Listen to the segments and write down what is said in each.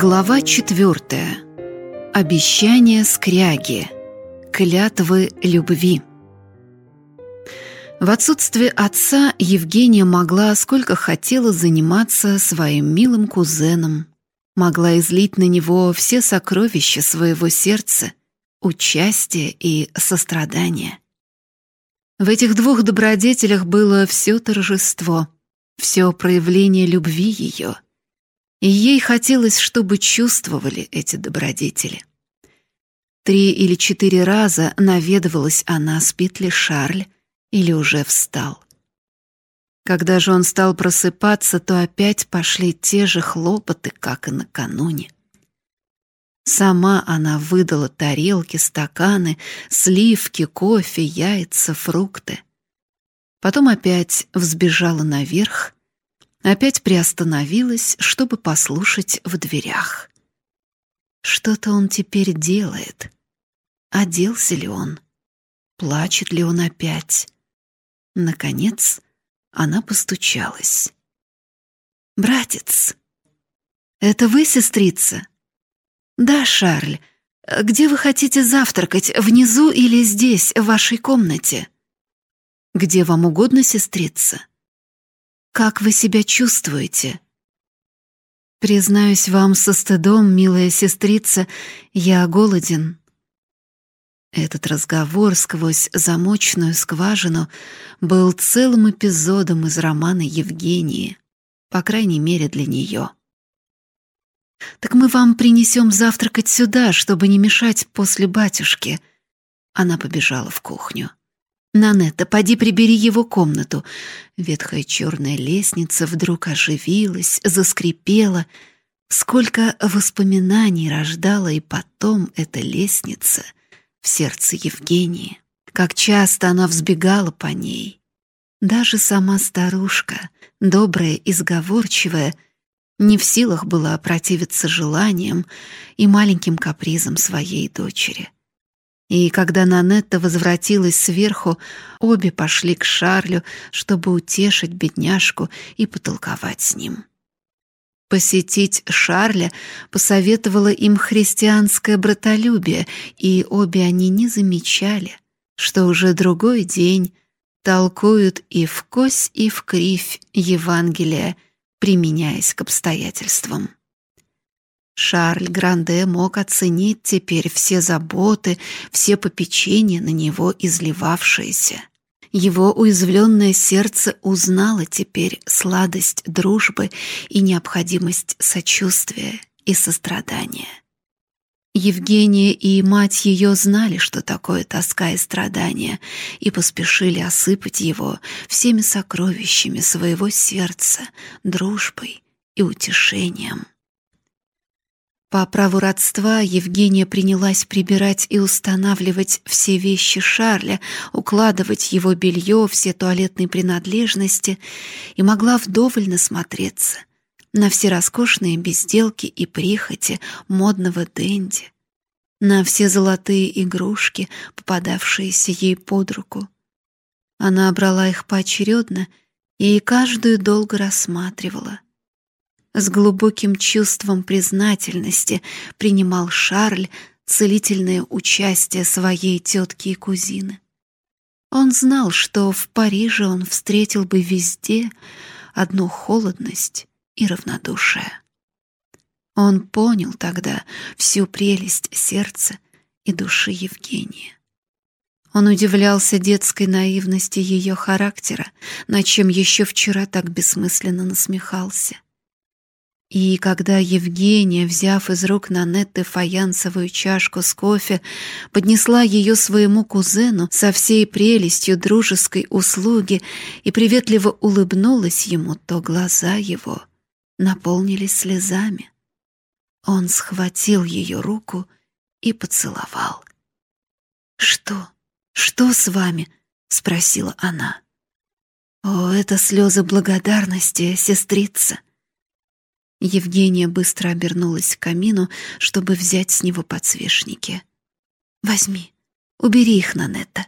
Глава четвертая. Обещание скряги. Клятвы любви. В отсутствие отца Евгения могла сколько хотела заниматься своим милым кузеном, могла излить на него все сокровища своего сердца, участие и сострадание. В этих двух добродетелях было все торжество, все проявление любви ее — и ей хотелось, чтобы чувствовали эти добродетели. Три или четыре раза наведывалась она, спит ли Шарль или уже встал. Когда же он стал просыпаться, то опять пошли те же хлопоты, как и накануне. Сама она выдала тарелки, стаканы, сливки, кофе, яйца, фрукты. Потом опять взбежала наверх опять приостановилась, чтобы послушать в дверях. Что-то он теперь делает. Оделся ли он? Плачет ли он опять? Наконец, она постучалась. «Братец!» «Это вы, сестрица?» «Да, Шарль. Где вы хотите завтракать, внизу или здесь, в вашей комнате?» «Где вам угодно, сестрица?» Как вы себя чувствуете? Признаюсь вам со стыдом, милая сестрица, я голоден. Этот разговор сквозь замочную скважину был целым эпизодом из романа Евгении, по крайней мере для нее. «Так мы вам принесем завтракать сюда, чтобы не мешать после батюшки». Она побежала в кухню. «Нанетта, поди прибери его комнату». Ветхая черная лестница вдруг оживилась, заскрипела. Сколько воспоминаний рождала и потом эта лестница в сердце Евгении. Как часто она взбегала по ней. Даже сама старушка, добрая и сговорчивая, не в силах была противиться желаниям и маленьким капризам своей дочери. И когда Нанетта возвратилась сверху, обе пошли к Шарлю, чтобы утешить бедняжку и потолковать с ним. Посетить Шарля посоветовало им христианское братолюбие, и обе они не замечали, что уже другой день толкуют и в кось, и в кривь Евангелия, применяясь к обстоятельствам. Шарль Гранде мог оценить теперь все заботы, все попечения на него изливавшиеся. Его уязвленное сердце узнало теперь сладость дружбы и необходимость сочувствия и сострадания. Евгения и мать ее знали, что такое тоска и страдания, и поспешили осыпать его всеми сокровищами своего сердца, дружбой и утешением. По праву родства Евгения принялась прибирать и устанавливать все вещи Шарля, укладывать его белье, все туалетные принадлежности и могла вдоволь насмотреться на все роскошные безделки и прихоти модного денди, на все золотые игрушки, попадавшиеся ей под руку. Она брала их поочередно и каждую долго рассматривала — с глубоким чувством признательности принимал Шарль целительное участие своей тетки и кузины. Он знал, что в Париже он встретил бы везде одну холодность и равнодушие. Он понял тогда всю прелесть сердца и души Евгения. Он удивлялся детской наивности ее характера, над чем еще вчера так бессмысленно насмехался. И когда Евгения, взяв из рук Нанетты фаянсовую чашку с кофе, поднесла ее своему кузену со всей прелестью дружеской услуги и приветливо улыбнулась ему, то глаза его наполнились слезами. Он схватил ее руку и поцеловал. «Что? Что с вами?» — спросила она. «О, это слезы благодарности, сестрица!» Евгения быстро обернулась к камину, чтобы взять с него подсвечники. «Возьми, убери их, Нанетта».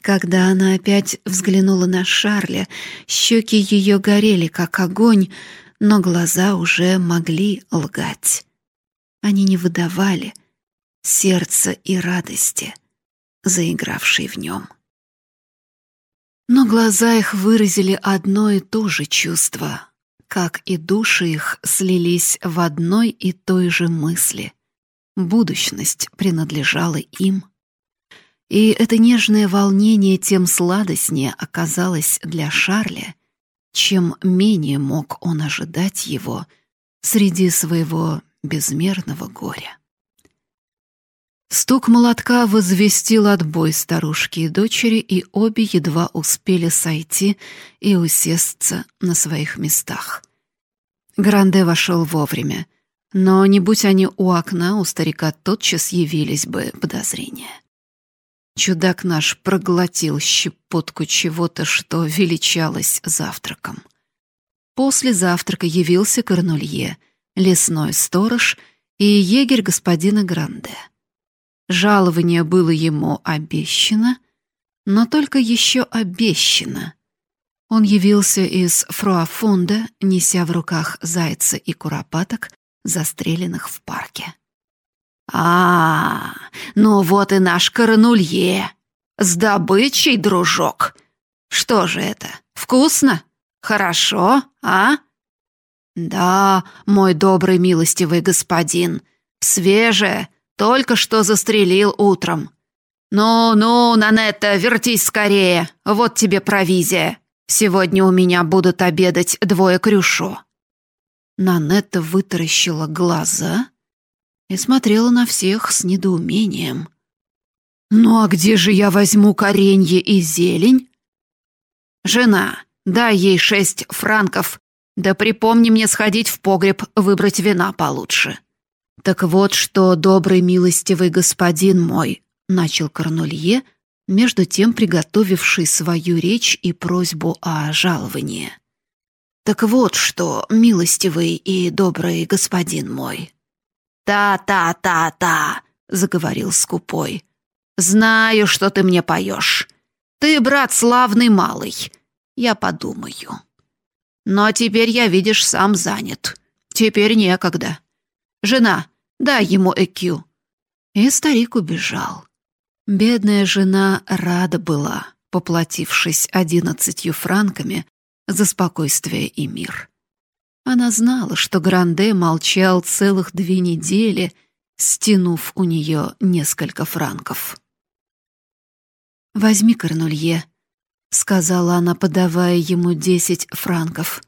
Когда она опять взглянула на Шарля, щеки ее горели, как огонь, но глаза уже могли лгать. Они не выдавали сердца и радости, заигравшей в нем. Но глаза их выразили одно и то же чувство, как и души их слились в одной и той же мысли. Будущность принадлежала им. И это нежное волнение тем сладостнее оказалось для Шарля, чем менее мог он ожидать его среди своего безмерного горя. Стук молотка возвестил отбой старушки и дочери, и обе едва успели сойти и усесться на своих местах. Гранде вошел вовремя, но не будь они у окна, у старика тотчас явились бы подозрения. Чудак наш проглотил щепотку чего-то, что величалось завтраком. После завтрака явился Корнулье, лесной сторож и егерь господина Гранде. Жалование было ему обещано, но только еще обещано. Он явился из Фруафунда, неся в руках зайца и куропаток, застреленных в парке. А, ну вот и наш Коронулье. С добычей, дружок. Что же это? Вкусно? Хорошо, а? Да, мой добрый милостивый господин. Свежее, только что застрелил утром. Ну-ну, Нанетта, вертись скорее. Вот тебе провизия. Сегодня у меня будут обедать двое крюшо. Нанетта вытаращила глаза и смотрела на всех с недоумением. «Ну а где же я возьму коренье и зелень?» «Жена, дай ей шесть франков, да припомни мне сходить в погреб, выбрать вина получше». «Так вот что, добрый милостивый господин мой», — начал Корнулье, между тем приготовивший свою речь и просьбу о жаловании. «Так вот что, милостивый и добрый господин мой», «Та-та-та-та», — заговорил скупой. «Знаю, что ты мне поешь. Ты, брат, славный малый. Я подумаю. Но теперь я, видишь, сам занят. Теперь некогда. Жена, дай ему ЭКЮ». И старик убежал. Бедная жена рада была, поплатившись одиннадцатью франками за спокойствие и мир. Она знала, что Гранде молчал целых две недели, стянув у нее несколько франков. «Возьми, Корнулье», — сказала она, подавая ему десять франков.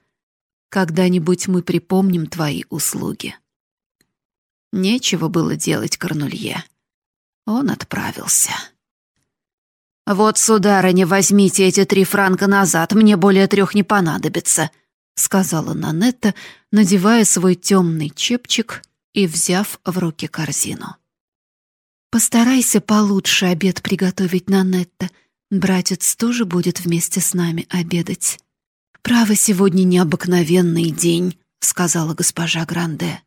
«Когда-нибудь мы припомним твои услуги». Нечего было делать Корнулье. Он отправился. «Вот, сударыня, возьмите эти три франка назад, мне более трех не понадобится», — сказала Нанетта, надевая свой темный чепчик и взяв в руки корзину. «Постарайся получше обед приготовить, Нанетта. Братец тоже будет вместе с нами обедать». «Право, сегодня необыкновенный день», — сказала госпожа Гранде.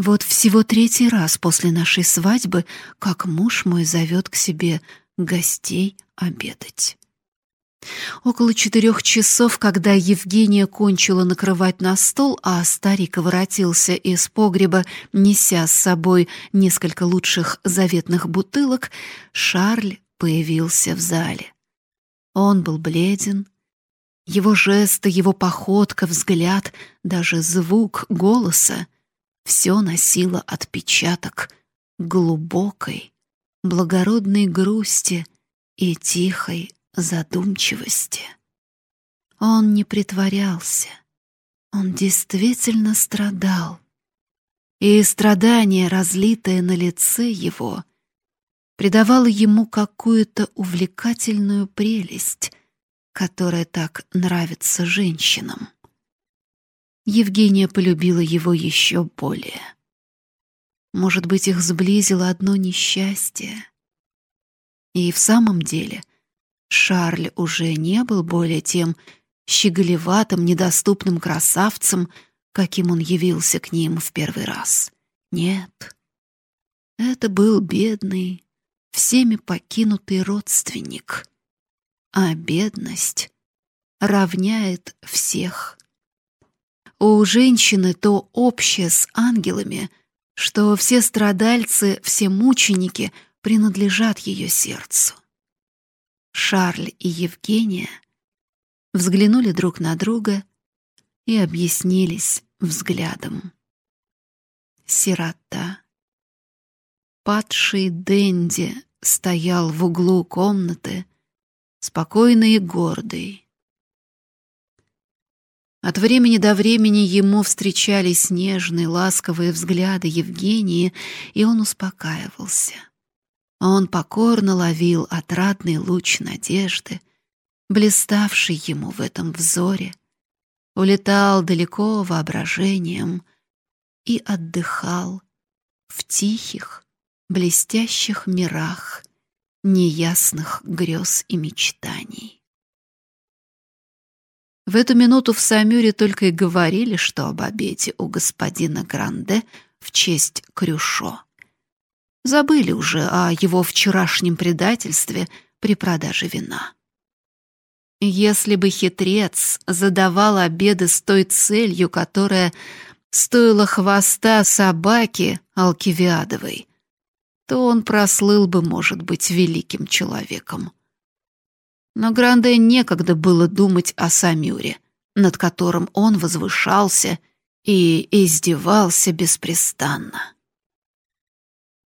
«Вот всего третий раз после нашей свадьбы, как муж мой зовет к себе гостей обедать». Около четырех часов, когда Евгения кончила накрывать на стол, а старик воротился из погреба, неся с собой несколько лучших заветных бутылок, Шарль появился в зале. Он был бледен. Его жесты, его походка, взгляд, даже звук голоса — все носило отпечаток глубокой, благородной грусти и тихой задумчивости. Он не притворялся. Он действительно страдал. И страдание, разлитое на лице его, придавало ему какую-то увлекательную прелесть, которая так нравится женщинам. Евгения полюбила его еще более. Может быть, их сблизило одно несчастье. И в самом деле Шарль уже не был более тем щеголеватым, недоступным красавцем, каким он явился к ним в первый раз. Нет, это был бедный, всеми покинутый родственник. А бедность равняет всех. У женщины то общее с ангелами, что все страдальцы, все мученики принадлежат ее сердцу. Шарль и Евгения взглянули друг на друга и объяснились взглядом. Сирота. Падший Дэнди стоял в углу комнаты, спокойный и гордый. От времени до времени ему встречались нежные, ласковые взгляды Евгении, и он успокаивался. Он покорно ловил отрадный луч надежды, блиставший ему в этом взоре, улетал далеко воображением и отдыхал в тихих, блестящих мирах неясных грез и мечтаний. В эту минуту в Самюре только и говорили, что об обеде у господина Гранде в честь Крюшо. Забыли уже о его вчерашнем предательстве при продаже вина. Если бы хитрец задавал обеды с той целью, которая стоила хвоста собаки Алкивиадовой, то он прослыл бы, может быть, великим человеком. Но Гранде некогда было думать о Самюре, над которым он возвышался и издевался беспрестанно.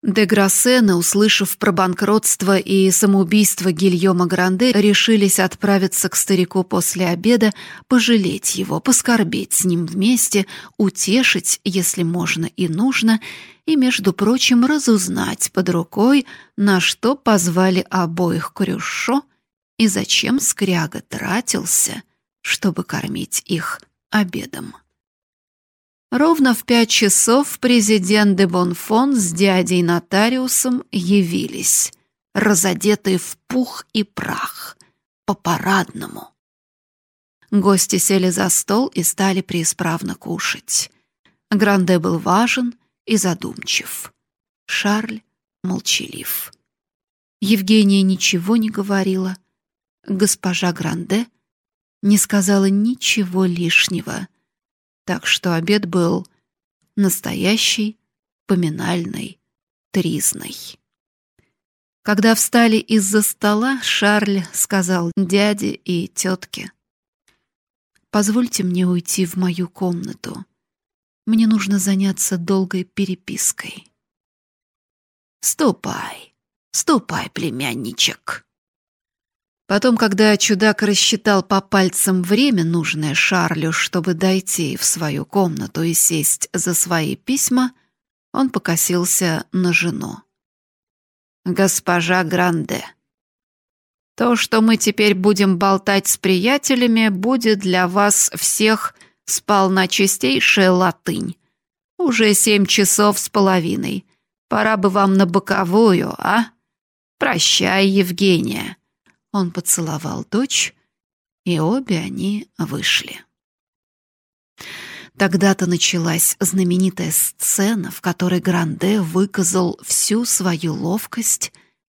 Де Грассена, услышав про банкротство и самоубийство Гильома Гранде, решились отправиться к старику после обеда, пожалеть его, поскорбеть с ним вместе, утешить, если можно и нужно, и, между прочим, разузнать под рукой, на что позвали обоих Крюшо и зачем Скряга тратился, чтобы кормить их обедом. Ровно в пять часов президент де Бонфон с дядей-нотариусом явились, разодетые в пух и прах, по-парадному. Гости сели за стол и стали преисправно кушать. Гранде был важен и задумчив. Шарль молчалив. Евгения ничего не говорила. Госпожа Гранде не сказала ничего лишнего — так что обед был настоящий, поминальный, тризный. Когда встали из-за стола, Шарль сказал дяде и тетке, «Позвольте мне уйти в мою комнату. Мне нужно заняться долгой перепиской». «Ступай, ступай, племянничек», Потом, когда чудак рассчитал по пальцам время, нужное Шарлю, чтобы дойти в свою комнату и сесть за свои письма, он покосился на жену. «Госпожа Гранде, то, что мы теперь будем болтать с приятелями, будет для вас всех сполна чистейшая латынь. Уже семь часов с половиной. Пора бы вам на боковую, а? Прощай, Евгения». Он поцеловал дочь, и обе они вышли. Тогда-то началась знаменитая сцена, в которой Гранде выказал всю свою ловкость,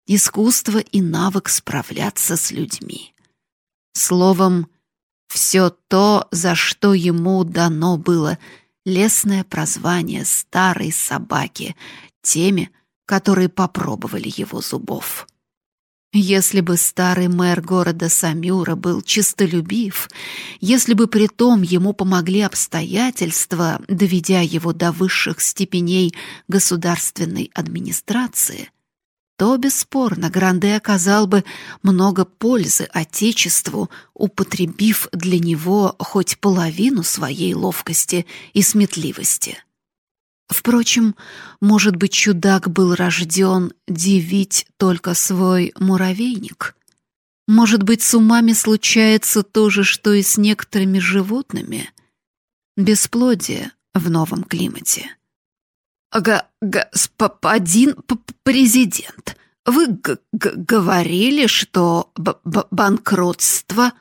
искусство и навык справляться с людьми. Словом, все то, за что ему дано было лесное прозвание старой собаки теми, которые попробовали его зубов. Если бы старый мэр города Самюра был чистолюбив, если бы при том ему помогли обстоятельства, доведя его до высших степеней государственной администрации, то, бесспорно, Гранде оказал бы много пользы Отечеству, употребив для него хоть половину своей ловкости и сметливости. Впрочем, может быть, чудак был рожден дивить только свой муравейник. Может быть, с умами случается то же, что и с некоторыми животными. Бесплодие в новом климате. Га господин президент, вы говорили, что банкротство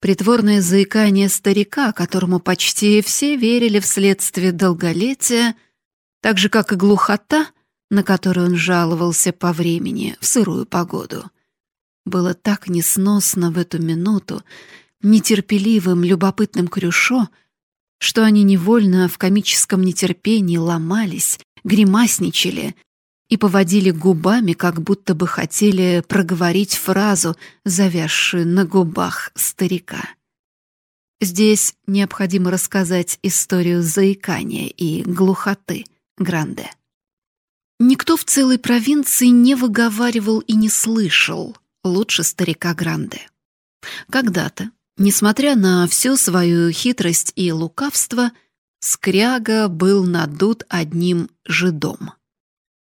Притворное заикание старика, которому почти все верили вследствие долголетия, так же, как и глухота, на которую он жаловался по времени в сырую погоду, было так несносно в эту минуту, нетерпеливым, любопытным Крюшо, что они невольно в комическом нетерпении ломались, гримасничали и поводили губами, как будто бы хотели проговорить фразу, завязшую на губах старика. Здесь необходимо рассказать историю заикания и глухоты Гранде. Никто в целой провинции не выговаривал и не слышал лучше старика Гранде. Когда-то, несмотря на всю свою хитрость и лукавство, Скряга был надут одним жидом.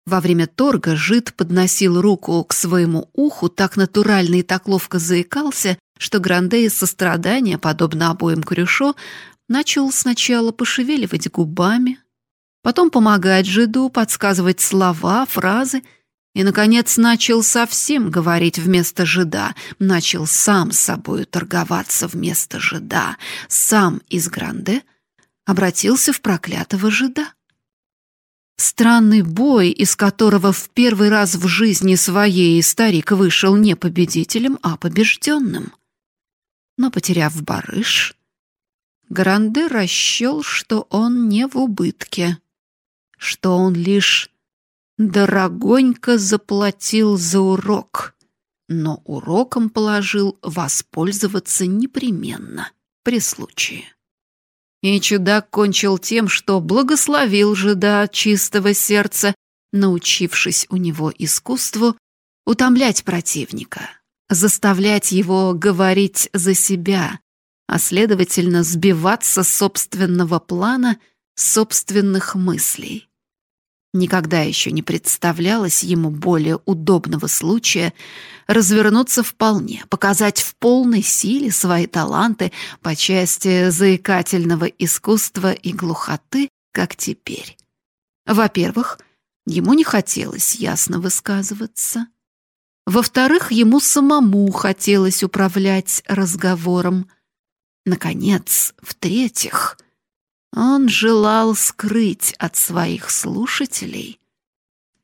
Во время торга жид подносил руку к своему уху, так натурально и так ловко заикался, что Гранде из сострадания, подобно обоим Крюшо, начал сначала пошевеливать губами, потом помогать жиду, подсказывать слова, фразы, и, наконец, начал совсем говорить вместо жида, начал сам с собою торговаться вместо жида, сам из Гранде обратился в проклятого жида. Странный бой, из которого в первый раз в жизни своей старик вышел не победителем, а побежденным. Но, потеряв барыш, Гранде расчел, что он не в убытке что он лишь дорогонько заплатил за урок, но уроком положил воспользоваться непременно при случае. И чудак кончил тем, что благословил жида чистого сердца, научившись у него искусству утомлять противника, заставлять его говорить за себя, а следовательно сбиваться с собственного плана, собственных мыслей. Никогда еще не представлялось ему более удобного случая развернуться вполне, показать в полной силе свои таланты по части заикательного искусства и глухоты, как теперь. Во-первых, ему не хотелось ясно высказываться. Во-вторых, ему самому хотелось управлять разговором. Наконец, в-третьих — он желал скрыть от своих слушателей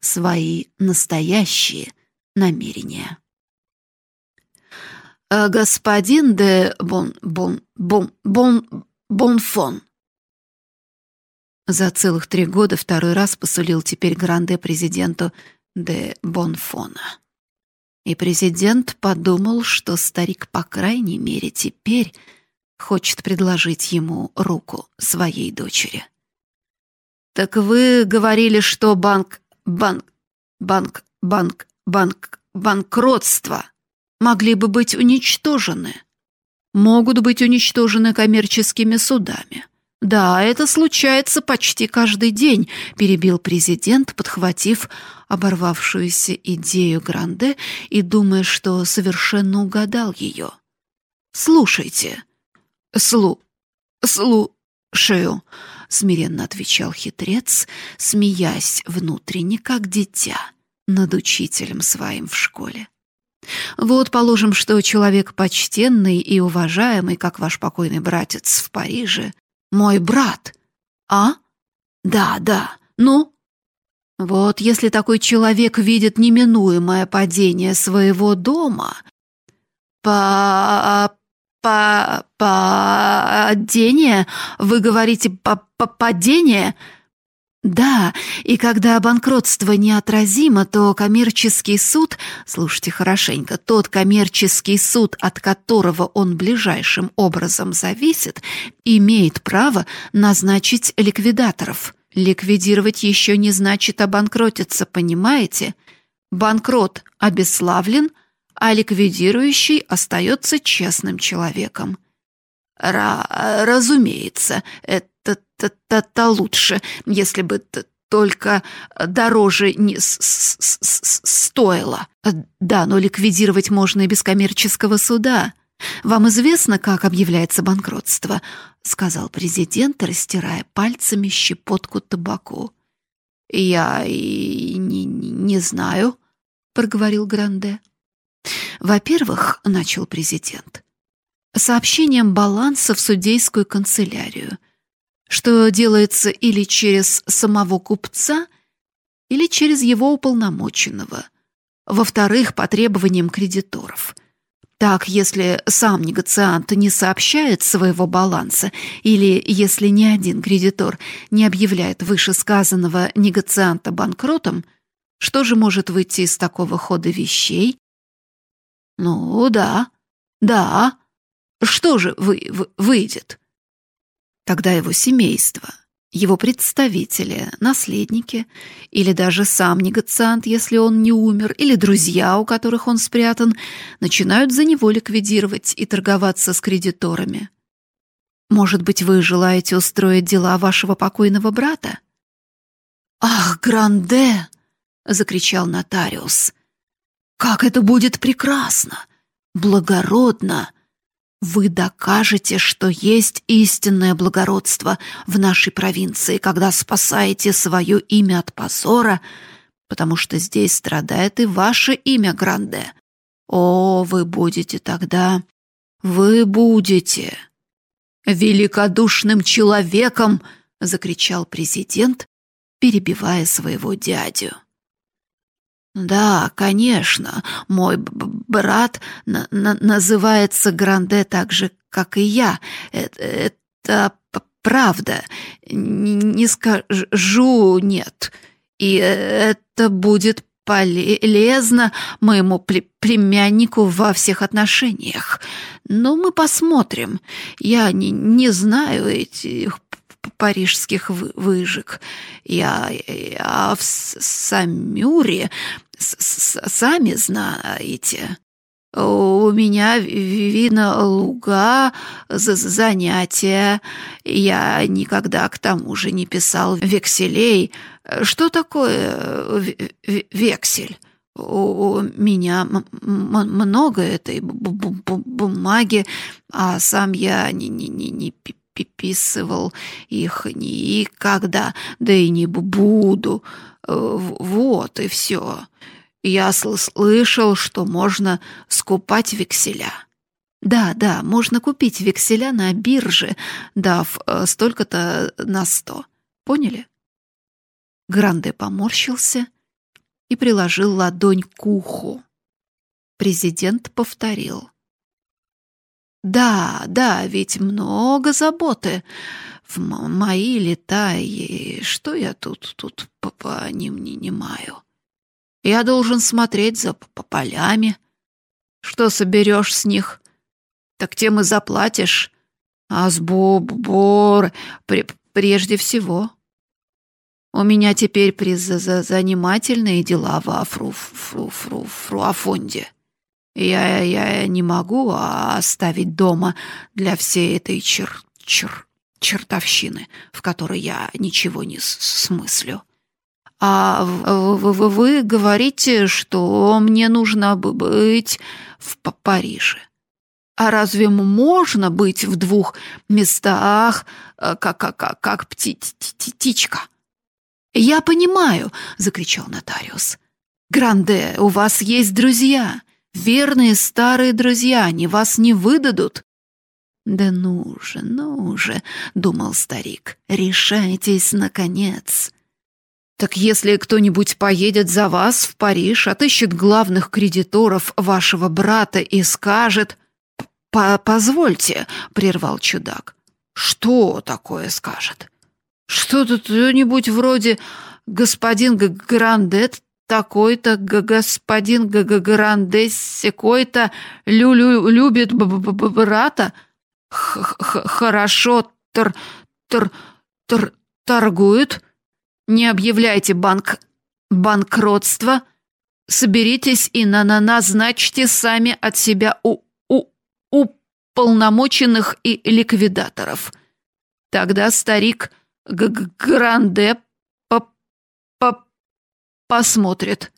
свои настоящие намерения. «Э, «Господин де Бон... Бон... Бон... Бон... Бонфон». За целых три года второй раз посулил теперь Гранде президенту де Бонфона. И президент подумал, что старик, по крайней мере, теперь хочет предложить ему руку своей дочери. «Так вы говорили, что банк, банк, банк, банк, банк, банкротство могли бы быть уничтожены. Могут быть уничтожены коммерческими судами. Да, это случается почти каждый день», — перебил президент, подхватив оборвавшуюся идею Гранде и думая, что совершенно угадал ее. «Слушайте», «Слу... слушаю», — смиренно отвечал хитрец, смеясь внутренне, как дитя, над учителем своим в школе. «Вот, положим, что человек почтенный и уважаемый, как ваш покойный братец в Париже, мой брат. А? Да, да. Ну?» Вот если такой человек видит неминуемое падение своего дома, по по падение? Вы говорите по падение? Да, и когда банкротство неотразимо, то коммерческий суд, слушайте хорошенько, тот коммерческий суд, от которого он ближайшим образом зависит, имеет право назначить ликвидаторов. Ликвидировать еще не значит обанкротиться, понимаете? Банкрот обесславлен – а ликвидирующий остается честным человеком. Ра разумеется, это-то лучше, если бы только дороже не с -с -с стоило. Да, но ликвидировать можно и без коммерческого суда. Вам известно, как объявляется банкротство, сказал президент, растирая пальцами щепотку табаку. Я и не, не знаю, проговорил Гранде. Во-первых, начал президент, сообщением баланса в судейскую канцелярию, что делается или через самого купца, или через его уполномоченного. Во-вторых, по требованиям кредиторов. Так, если сам негациант не сообщает своего баланса, или если ни один кредитор не объявляет вышесказанного негацианта банкротом, что же может выйти из такого хода вещей? Ну да, да. Что же вы, вы, выйдет? Тогда его семейство, его представители, наследники, или даже сам негациант, если он не умер, или друзья, у которых он спрятан, начинают за него ликвидировать и торговаться с кредиторами. Может быть, вы желаете устроить дела вашего покойного брата? «Ах, Гранде!» — закричал нотариус. «Как это будет прекрасно! Благородно! Вы докажете, что есть истинное благородство в нашей провинции, когда спасаете свое имя от позора, потому что здесь страдает и ваше имя, Гранде. О, вы будете тогда, вы будете великодушным человеком, закричал президент, перебивая своего дядю. Да, конечно, мой брат на на называется Гранде так же, как и я. Это, это правда. Не, скажу нет. И это будет полезно моему племяннику во всех отношениях. Но мы посмотрим. Я не, не знаю этих парижских выжиг. Я, я в Самюре сами знаете. У меня видно луга, занятия. Я никогда к тому же не писал векселей. Что такое вексель? У меня много этой бумаги, а сам я не, не, не, не пиписывал их никогда, да и не буду. Вот и все. Я слышал, что можно скупать векселя. Да, да, можно купить векселя на бирже, дав э, столько-то на сто. Поняли? Гранде поморщился и приложил ладонь к уху. Президент повторил. Да, да, ведь много заботы в мои лета, и что я тут, тут по, ним не немаю? Я должен смотреть за по полями. Что соберешь с них, так тем и заплатишь. А сбор прежде всего. У меня теперь приз за занимательные дела в Афру, фру, фру, фру, Афонде. Я, я не могу оставить дома для всей этой чер, чер, чертовщины, в которой я ничего не смыслю. А вы, говорите, что мне нужно быть в Париже. А разве можно быть в двух местах, как, как, как, как пти птичка? Я понимаю, закричал нотариус. Гранде, у вас есть друзья. Верные старые друзья, они вас не выдадут. Да ну же, ну же, думал старик. Решайтесь наконец. Так если кто-нибудь поедет за вас в Париж, отыщет главных кредиторов вашего брата и скажет: "Позвольте", прервал чудак. Что такое скажет? Что тут кто-нибудь вроде господин Грандет такой-то господин Грандес секой-то лю -лю любит брата? Х -х Хорошо тр тр тр торгует? Не объявляйте банк банкротство. Соберитесь и на на назначьте сами от себя у у уполномоченных и ликвидаторов. Тогда старик Г -г Гранде по по посмотрит.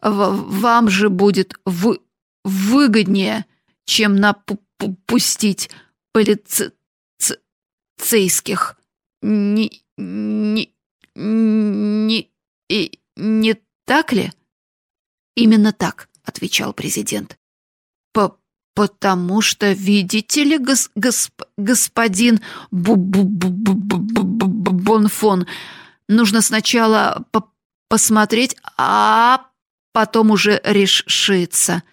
В вам же будет в выгоднее, чем напустить полицейских. Не, не, не, и, не так ли? Именно так, отвечал президент. По потому что, видите ли, гос, госп, господин Бонфон, нужно сначала по посмотреть, а потом уже решиться.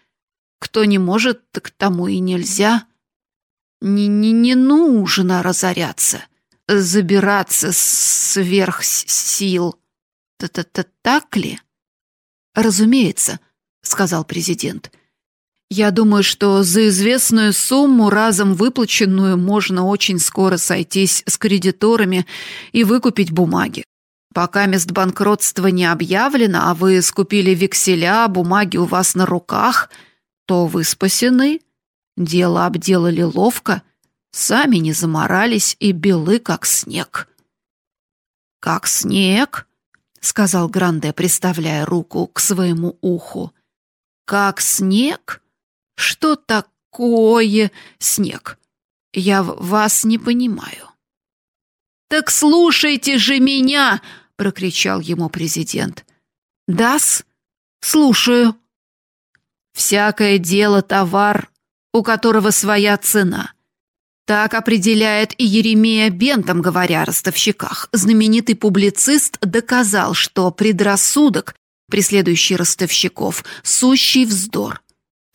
Кто не может, так тому и нельзя. Не, не, не нужно разоряться, забираться сверх сил. Т-т-т так ли? Разумеется, сказал президент. Я думаю, что за известную сумму, разом выплаченную, можно очень скоро сойтись с кредиторами и выкупить бумаги. Пока мест банкротства не объявлено, а вы скупили векселя, бумаги у вас на руках, то вы спасены. Дело обделали ловко, сами не заморались и белы, как снег. «Как снег?» — сказал Гранде, приставляя руку к своему уху. «Как снег? Что такое снег? Я вас не понимаю». «Так слушайте же меня!» — прокричал ему президент. «Дас? Слушаю». «Всякое дело товар, у которого своя цена». Так определяет и Еремея Бентом, говоря о ростовщиках. Знаменитый публицист доказал, что предрассудок, преследующий ростовщиков, сущий вздор.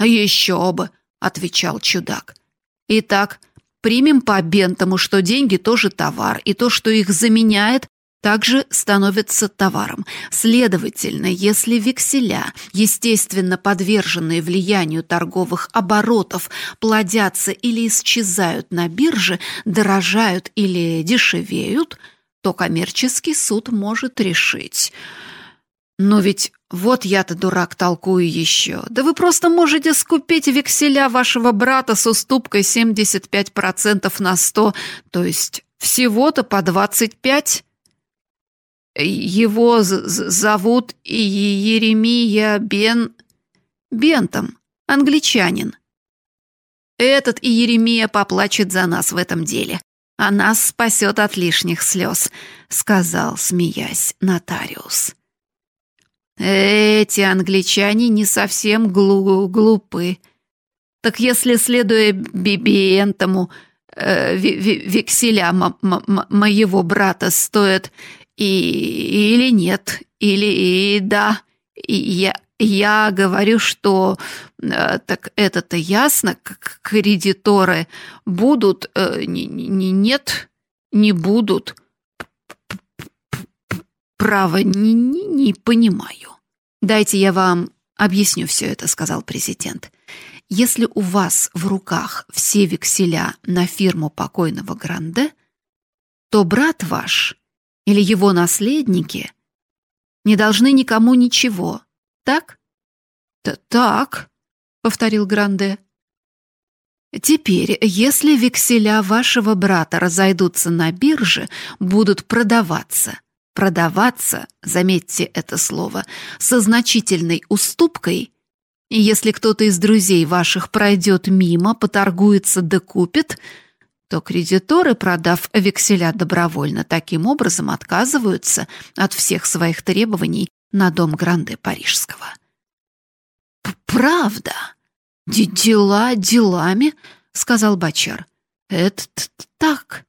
«Еще бы», — отвечал чудак. «Итак, примем по Бентому, что деньги тоже товар, и то, что их заменяет, также становится товаром. Следовательно, если векселя, естественно подверженные влиянию торговых оборотов, плодятся или исчезают на бирже, дорожают или дешевеют, то коммерческий суд может решить. Но ведь вот я-то дурак толкую еще. Да вы просто можете скупить векселя вашего брата с уступкой 75% на 100, то есть всего-то по 25. Его зовут Еремия Бен... Бентом, англичанин. Этот и Еремия поплачет за нас в этом деле, а нас спасет от лишних слез, сказал, смеясь, нотариус. Эти англичане не совсем глу глупы. Так если, следуя Бибиентому, э, векселя моего брата стоят и или нет, или и да. И я, я говорю, что э, так это-то ясно, как кредиторы будут, э, не, не, нет, не будут. Право, не, не, не понимаю. Дайте я вам объясню все это, сказал президент. Если у вас в руках все векселя на фирму покойного Гранде, то брат ваш или его наследники не должны никому ничего, так? Т так, повторил Гранде. Теперь, если векселя вашего брата разойдутся на бирже, будут продаваться. Продаваться, заметьте это слово, со значительной уступкой. И если кто-то из друзей ваших пройдет мимо, поторгуется да то кредиторы, продав векселя добровольно, таким образом отказываются от всех своих требований на дом Гранде Парижского. «Правда? Дела делами?» — сказал Бачар. «Это так.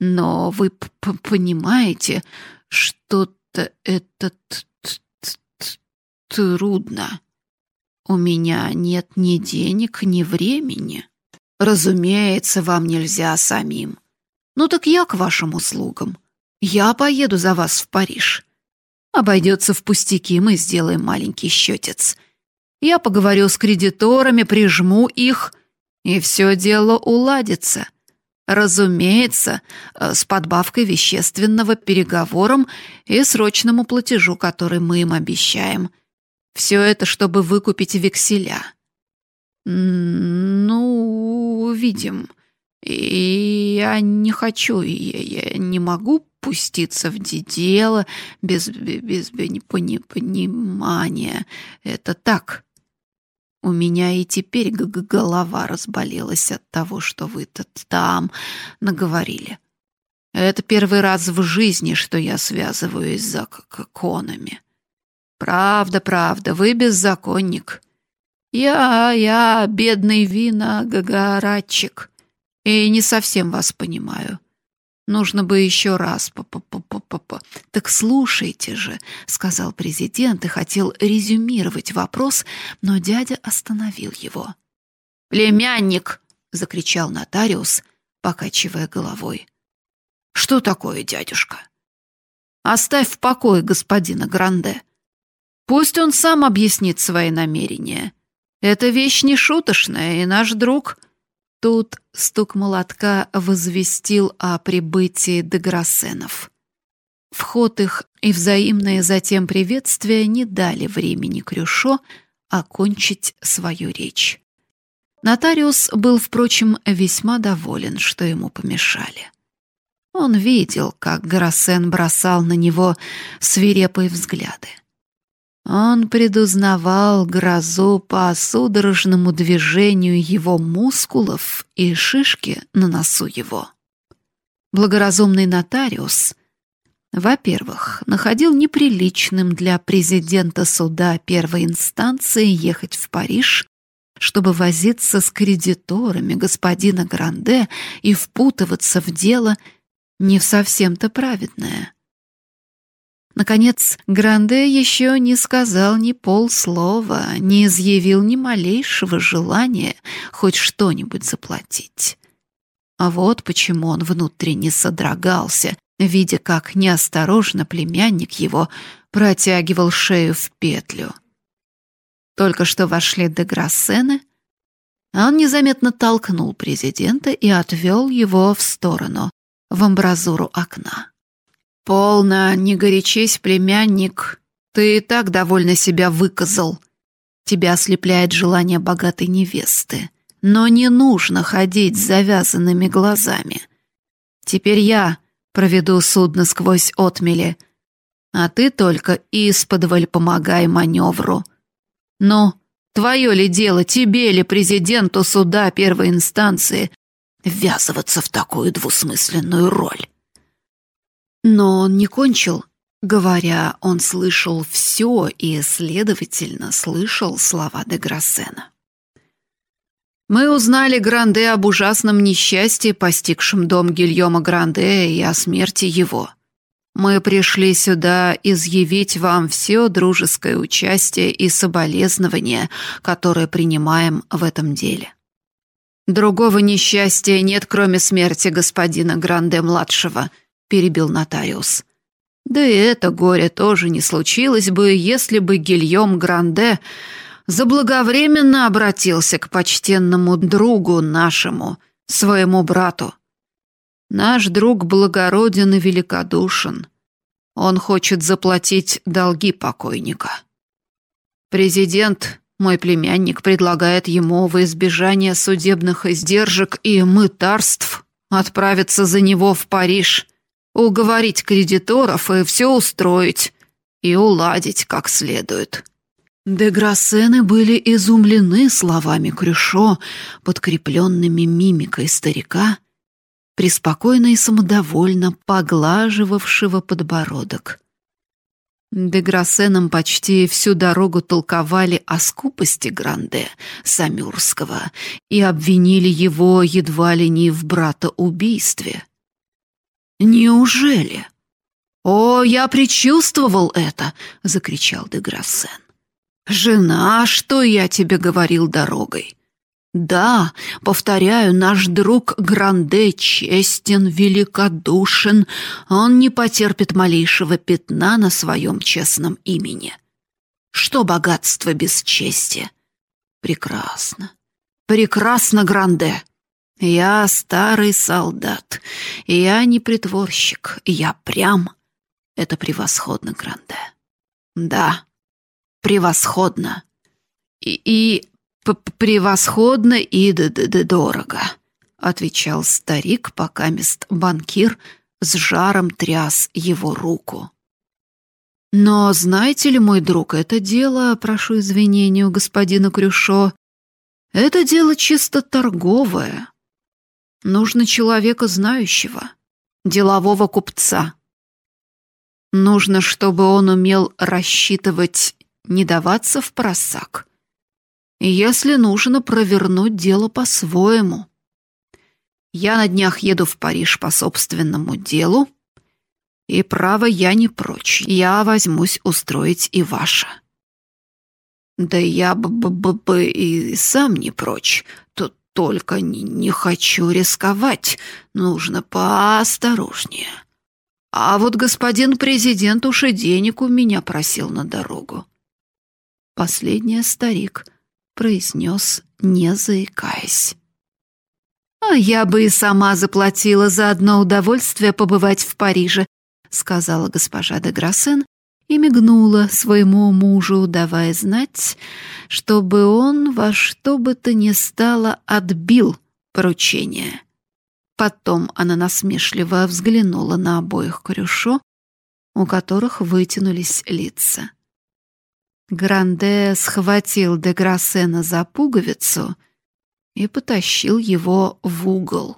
Но вы понимаете, что-то это трудно. У меня нет ни денег, ни времени». Разумеется, вам нельзя самим. Ну так я к вашим услугам. Я поеду за вас в Париж. Обойдется в пустяки, мы сделаем маленький счетец. Я поговорю с кредиторами, прижму их, и все дело уладится. Разумеется, э, с подбавкой вещественного переговорам и срочному платежу, который мы им обещаем. Все это, чтобы выкупить векселя. «Ну, увидим. Я не хочу, я, я не могу пуститься в дело без, без, без понимания. Это так. У меня и теперь голова разболелась от того, что вы-то там наговорили. Это первый раз в жизни, что я связываюсь с законами. Правда, правда, вы беззаконник». Я, я, бедный вина-гагаратчик, и не совсем вас понимаю. Нужно бы еще раз. П -п -п -п -п -п. Так слушайте же, сказал президент и хотел резюмировать вопрос, но дядя остановил его. Племянник, закричал нотариус, покачивая головой. Что такое, дядюшка? Оставь в покое господина Гранде. Пусть он сам объяснит свои намерения. Эта вещь не шуточная, и наш друг Тут стук молотка возвестил о прибытии Деграссенов. Вход их и взаимное затем приветствие не дали времени Крюшо окончить свою речь. Нотариус был, впрочем, весьма доволен, что ему помешали. Он видел, как Грассен бросал на него свирепые взгляды. Он предузнавал грозу по судорожному движению его мускулов и шишки на носу его. Благоразумный нотариус, во-первых, находил неприличным для президента суда первой инстанции ехать в Париж, чтобы возиться с кредиторами господина Гранде и впутываться в дело не совсем-то праведное. Наконец, Гранде еще не сказал ни полслова, не изъявил ни малейшего желания хоть что-нибудь заплатить. А вот почему он внутренне содрогался, видя, как неосторожно племянник его протягивал шею в петлю. Только что вошли де Грассены, он незаметно толкнул президента и отвел его в сторону, в амбразуру окна. «Полно, не горячись, племянник. Ты и так довольно себя выказал. Тебя ослепляет желание богатой невесты. Но не нужно ходить с завязанными глазами. Теперь я проведу судно сквозь отмели, а ты только исподволь помогай маневру. Ну, твое ли дело, тебе ли, президенту суда первой инстанции, ввязываться в такую двусмысленную роль?» Но он не кончил. Говоря, он слышал все и, следовательно, слышал слова де Грассена. Мы узнали Гранде об ужасном несчастье, постигшем дом Гильома Гранде и о смерти его. Мы пришли сюда изъявить вам все дружеское участие и соболезнование, которое принимаем в этом деле. Другого несчастья нет, кроме смерти господина Гранде-младшего — перебил нотариус. Да и это горе тоже не случилось бы, если бы Гильем Гранде заблаговременно обратился к почтенному другу нашему, своему брату. Наш друг благороден и великодушен. Он хочет заплатить долги покойника. Президент, мой племянник, предлагает ему во избежание судебных издержек и мытарств отправиться за него в Париж – уговорить кредиторов и все устроить, и уладить как следует. Деграссены были изумлены словами Крюшо, подкрепленными мимикой старика, преспокойно и самодовольно поглаживавшего подбородок. Деграссенам почти всю дорогу толковали о скупости Гранде Самюрского и обвинили его едва ли не в братоубийстве. Неужели? О, я предчувствовал это, закричал де Грассен. Жена, что я тебе говорил дорогой? Да, повторяю, наш друг Гранде честен, великодушен, он не потерпит малейшего пятна на своем честном имени. Что богатство без чести? Прекрасно. Прекрасно, Гранде. Я старый солдат. Я не притворщик. Я прям. Это превосходно, Гранде. Да, превосходно. И, и п -п превосходно и д -д -д дорого, отвечал старик, пока мест банкир с жаром тряс его руку. Но знаете ли, мой друг, это дело, прошу извинения у господина Крюшо, это дело чисто торговое. Нужно человека знающего, делового купца. Нужно, чтобы он умел рассчитывать, не даваться в просак. Если нужно провернуть дело по-своему. Я на днях еду в Париж по собственному делу, и право я не прочь. Я возьмусь устроить и ваше. Да я бы и сам не прочь. Только не, не хочу рисковать. Нужно поосторожнее. А вот господин президент уж и денег у меня просил на дорогу. Последний старик произнес, не заикаясь. «А я бы и сама заплатила за одно удовольствие побывать в Париже», сказала госпожа де Грассен и мигнула своему мужу, давая знать, чтобы он во что бы то ни стало отбил поручение. Потом она насмешливо взглянула на обоих Крюшо, у которых вытянулись лица. Гранде схватил де Грассена за пуговицу и потащил его в угол.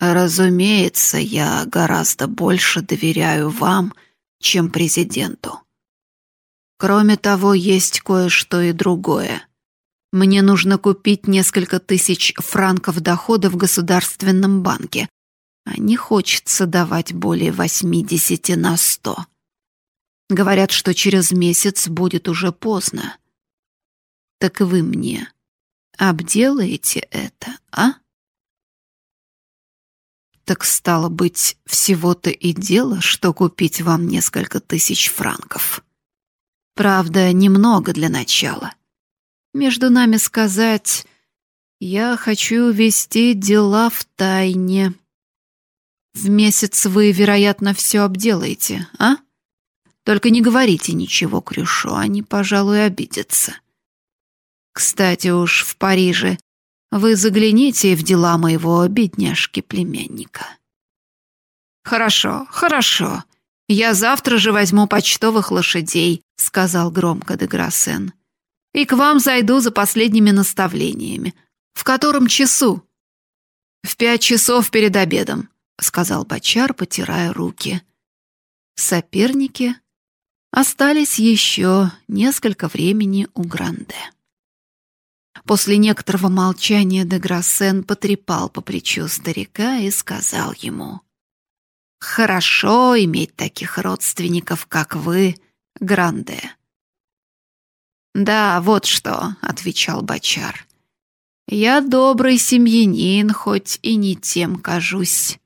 Разумеется, я гораздо больше доверяю вам, чем президенту. Кроме того, есть кое-что и другое. Мне нужно купить несколько тысяч франков дохода в государственном банке, а не хочется давать более восьмидесяти на сто. Говорят, что через месяц будет уже поздно. Так вы мне обделаете это, а? Так стало быть, всего-то и дело, что купить вам несколько тысяч франков. Правда, немного для начала. Между нами сказать, я хочу вести дела в тайне. В месяц вы, вероятно, все обделаете, а? Только не говорите ничего Крюшо, они, пожалуй, обидятся. Кстати уж, в Париже вы загляните в дела моего бедняжки-племянника. Хорошо, хорошо. Я завтра же возьму почтовых лошадей, сказал громко де Грассен. И к вам зайду за последними наставлениями. В котором часу? В пять часов перед обедом, сказал Бачар, потирая руки. Соперники остались еще несколько времени у Гранде. После некоторого молчания де Грассен потрепал по плечу старика и сказал ему: "Хорошо иметь таких родственников, как вы, Гранде". "Да, вот что", отвечал Бачар. "Я добрый семьянин, хоть и не тем кажусь.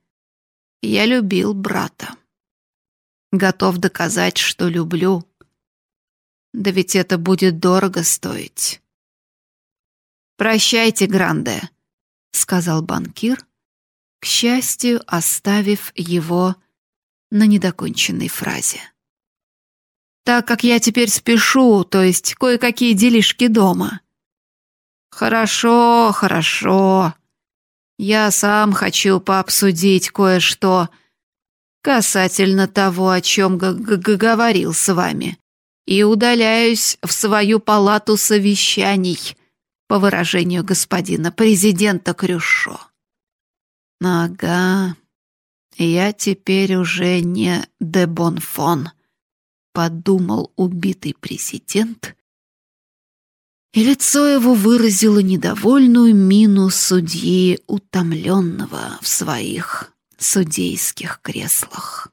Я любил брата. Готов доказать, что люблю. Да ведь это будет дорого стоить. «Прощайте, Гранде», — сказал банкир, к счастью, оставив его на недоконченной фразе. «Так как я теперь спешу, то есть кое-какие делишки дома». «Хорошо, хорошо. Я сам хочу пообсудить кое-что касательно того, о чем г -г говорил с вами, и удаляюсь в свою палату совещаний» по выражению господина президента Крюшо. Ага, я теперь уже не де Бонфон, подумал убитый президент, и лицо его выразило недовольную мину судьи, утомленного в своих судейских креслах.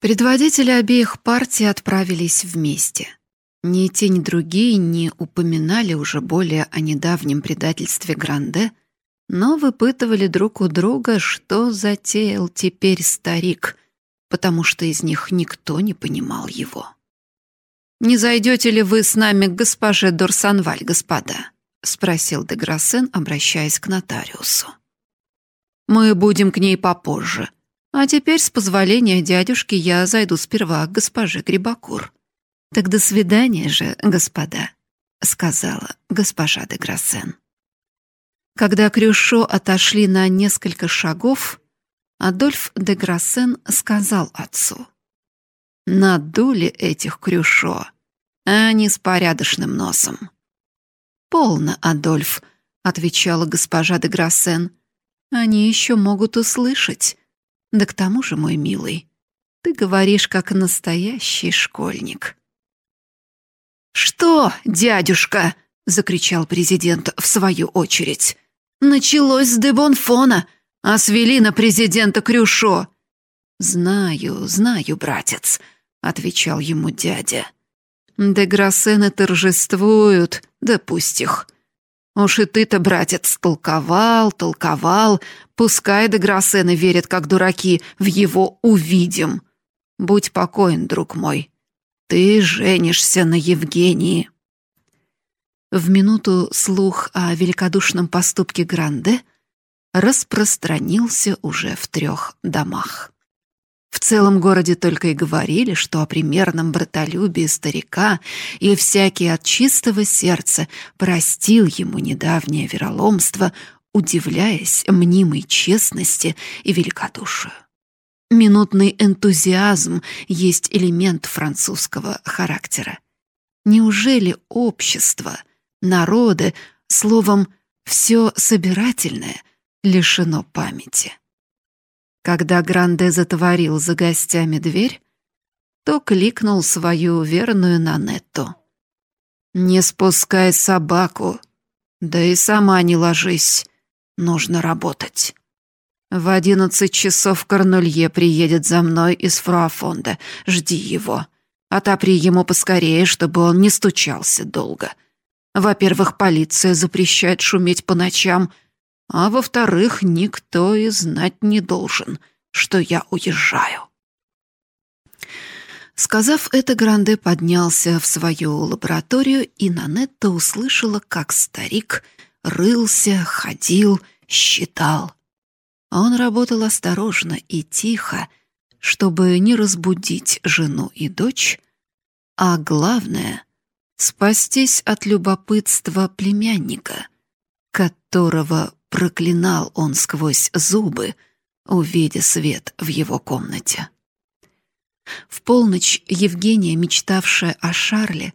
Предводители обеих партий отправились вместе. Ни те, ни другие не упоминали уже более о недавнем предательстве Гранде, но выпытывали друг у друга, что затеял теперь старик, потому что из них никто не понимал его. «Не зайдете ли вы с нами к госпоже Дорсанваль, господа?» — спросил де Грассен, обращаясь к нотариусу. «Мы будем к ней попозже. А теперь, с позволения дядюшки, я зайду сперва к госпоже Грибакур». Так до свидания же, господа, сказала госпожа де Грассен. Когда Крюшо отошли на несколько шагов, Адольф де Грассен сказал отцу: "Надули этих Крюшо, а не с порядочным носом". "Полно, Адольф", отвечала госпожа де Грассен. "Они еще могут услышать. Да к тому же, мой милый, ты говоришь как настоящий школьник". «Что, дядюшка?» — закричал президент в свою очередь. Началось с Дебонфона, а свели на президента Крюшо». «Знаю, знаю, братец», — отвечал ему дядя. «Деграссены торжествуют, да пусть их. Уж и ты-то, братец, толковал, толковал, пускай Деграссены верят, как дураки, в его «увидим». Будь покоен, друг мой, ты женишься на Евгении». В минуту слух о великодушном поступке Гранде распространился уже в трех домах. В целом городе только и говорили, что о примерном братолюбии старика, и всякий от чистого сердца простил ему недавнее вероломство, удивляясь мнимой честности и великодушию. Минутный энтузиазм есть элемент французского характера. Неужели общество, народы, словом, все собирательное лишено памяти? Когда Гранде затворил за гостями дверь, то кликнул свою верную Нанетту. «Не спускай собаку, да и сама не ложись, нужно работать». В одиннадцать часов Корнулье приедет за мной из Фруафонда. Жди его. Отопри ему поскорее, чтобы он не стучался долго. Во-первых, полиция запрещает шуметь по ночам — а во-вторых, никто и знать не должен, что я уезжаю. Сказав это, Гранде поднялся в свою лабораторию, и Нанетта услышала, как старик рылся, ходил, считал. Он работал осторожно и тихо, чтобы не разбудить жену и дочь, а главное — спастись от любопытства племянника, которого проклинал он сквозь зубы, увидя свет в его комнате. В полночь Евгения, мечтавшая о Шарле,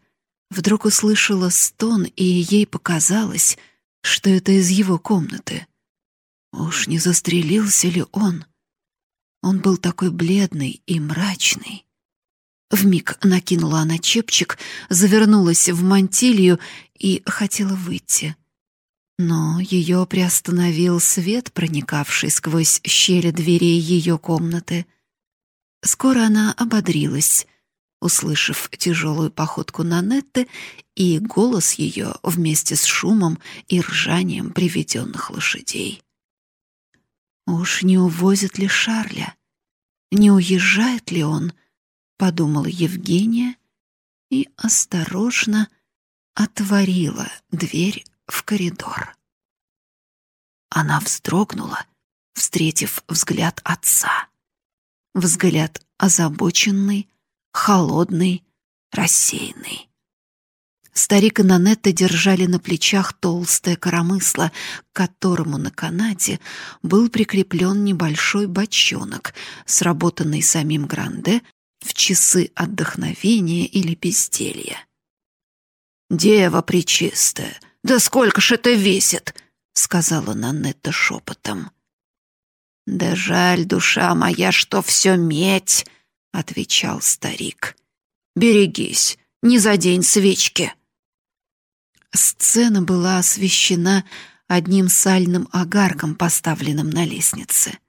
вдруг услышала стон, и ей показалось, что это из его комнаты. Уж не застрелился ли он? Он был такой бледный и мрачный. Вмиг накинула она чепчик, завернулась в мантилью и хотела выйти. Но ее приостановил свет, проникавший сквозь щели дверей ее комнаты. Скоро она ободрилась, услышав тяжелую походку Нанетты и голос ее вместе с шумом и ржанием приведенных лошадей. «Уж не увозит ли Шарля? Не уезжает ли он?» — подумала Евгения и осторожно отворила дверь в коридор. Она вздрогнула, встретив взгляд отца. Взгляд озабоченный, холодный, рассеянный. Старик и Нанетта держали на плечах толстое коромысло, к которому на канате был прикреплен небольшой бочонок, сработанный самим Гранде в часы отдохновения или безделья. «Дева пречистая, да сколько ж это весит?» — сказала Нанетта шепотом. «Да жаль, душа моя, что все медь», — отвечал старик. «Берегись, не задень свечки». Сцена была освещена одним сальным огарком, поставленным на лестнице.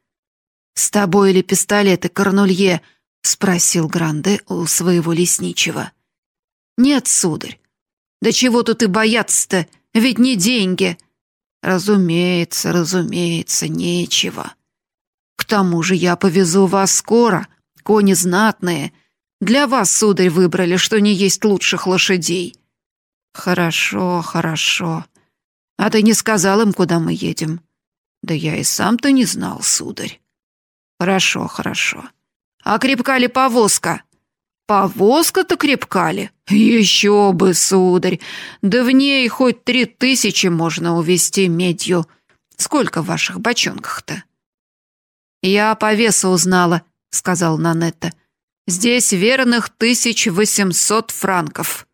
«С тобой или пистолеты, Корнулье?» — спросил Гранде у своего лесничего. «Нет, сударь. Да чего тут и бояться-то, ведь не деньги». «Разумеется, разумеется, нечего. К тому же я повезу вас скоро, кони знатные. Для вас, сударь, выбрали, что не есть лучших лошадей». «Хорошо, хорошо. А ты не сказал им, куда мы едем?» «Да я и сам-то не знал, сударь». «Хорошо, хорошо. А крепка ли повозка?» «Повозка-то крепка ли?» «Еще бы, сударь! Да в ней хоть три тысячи можно увезти медью. Сколько в ваших бочонках-то?» «Я по весу узнала», — сказал Нанетта. «Здесь верных тысяч восемьсот франков».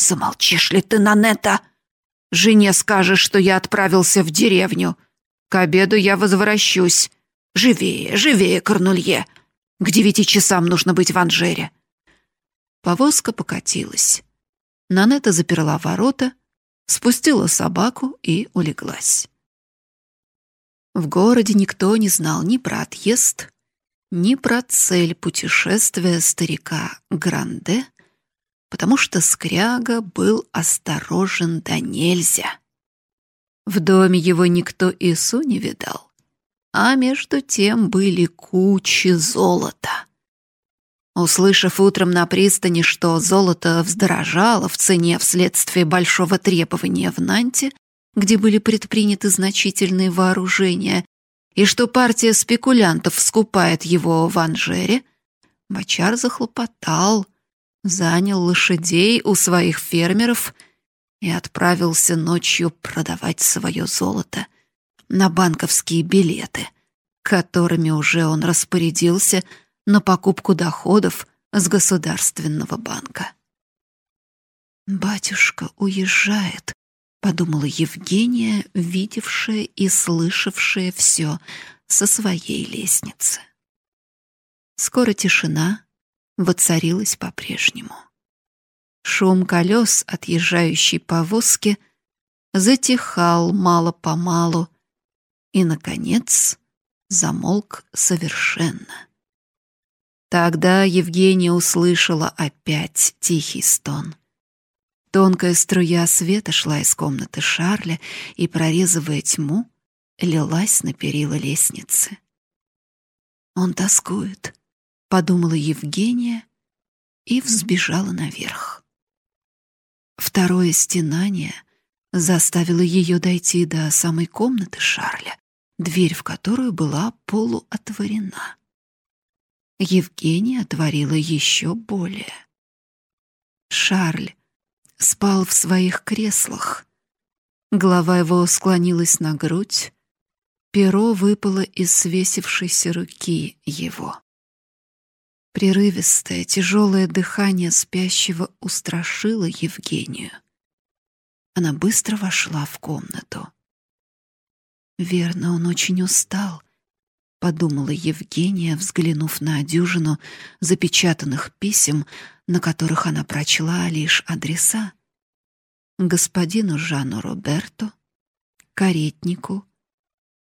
«Замолчишь ли ты, Нанетта? Жене скажешь, что я отправился в деревню. К обеду я возвращусь. Живее, живее, Корнулье. К девяти часам нужно быть в Анжере». Повозка покатилась. Нанета заперла ворота, спустила собаку и улеглась. В городе никто не знал ни про отъезд, ни про цель путешествия старика Гранде, потому что Скряга был осторожен до нельзя. В доме его никто Ису не видал, а между тем были кучи золота. Услышав утром на пристани, что золото вздорожало в цене вследствие большого требования в Нанте, где были предприняты значительные вооружения, и что партия спекулянтов скупает его в Анжере, Бочар захлопотал, занял лошадей у своих фермеров и отправился ночью продавать свое золото на банковские билеты, которыми уже он распорядился на покупку доходов с государственного банка. «Батюшка уезжает», — подумала Евгения, видевшая и слышавшая все со своей лестницы. Скоро тишина воцарилась по-прежнему. Шум колес отъезжающей повозки затихал мало-помалу и, наконец, замолк совершенно. Тогда Евгения услышала опять тихий стон. Тонкая струя света шла из комнаты Шарля и, прорезывая тьму, лилась на перила лестницы. «Он тоскует», — подумала Евгения и взбежала наверх. Второе стенание заставило ее дойти до самой комнаты Шарля, дверь в которую была полуотворена. Евгения отворила еще более. Шарль спал в своих креслах. Голова его склонилась на грудь, перо выпало из свесившейся руки его. Прерывистое, тяжелое дыхание спящего устрашило Евгению. Она быстро вошла в комнату. Верно, он очень устал, подумала Евгения, взглянув на дюжину запечатанных писем, на которых она прочла лишь адреса: господину Жану Роберту, каретнику,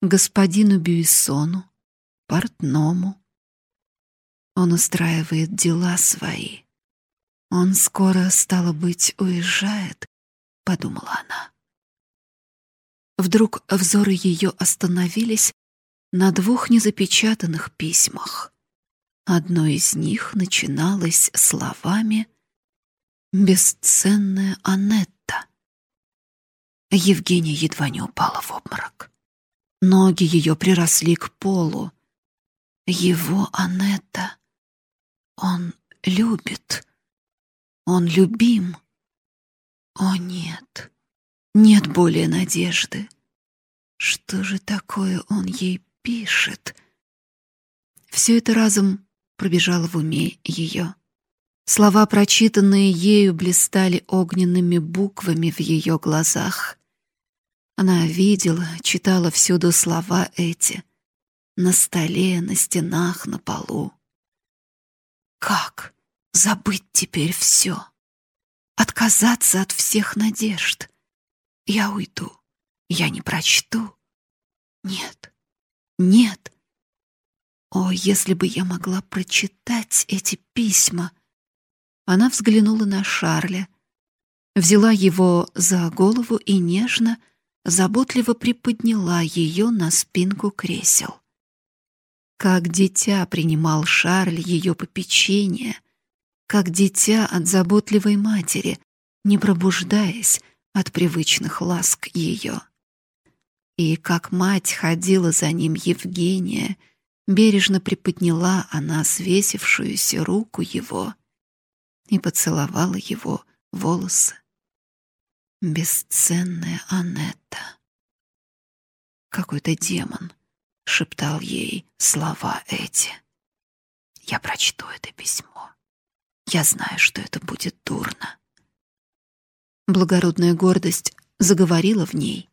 господину Бюйсону, портному. Он устраивает дела свои. Он скоро, стало быть, уезжает, подумала она. Вдруг взоры ее остановились на двух незапечатанных письмах. Одно из них начиналось словами «Бесценная Анетта». Евгения едва не упала в обморок. Ноги ее приросли к полу. Его Анетта. Он любит. Он любим. О нет, нет более надежды. Что же такое он ей пишет. Все это разом пробежало в уме ее. Слова, прочитанные ею, блистали огненными буквами в ее глазах. Она видела, читала всюду слова эти. На столе, на стенах, на полу. Как забыть теперь все? Отказаться от всех надежд? Я уйду, я не прочту. Нет, нет. О, если бы я могла прочитать эти письма. Она взглянула на Шарля, взяла его за голову и нежно, заботливо приподняла ее на спинку кресел. Как дитя принимал Шарль ее попечение, как дитя от заботливой матери, не пробуждаясь от привычных ласк ее. И как мать ходила за ним Евгения, бережно приподняла она свесившуюся руку его и поцеловала его волосы. Бесценная Анетта. Какой-то демон шептал ей слова эти. Я прочту это письмо. Я знаю, что это будет дурно. Благородная гордость заговорила в ней,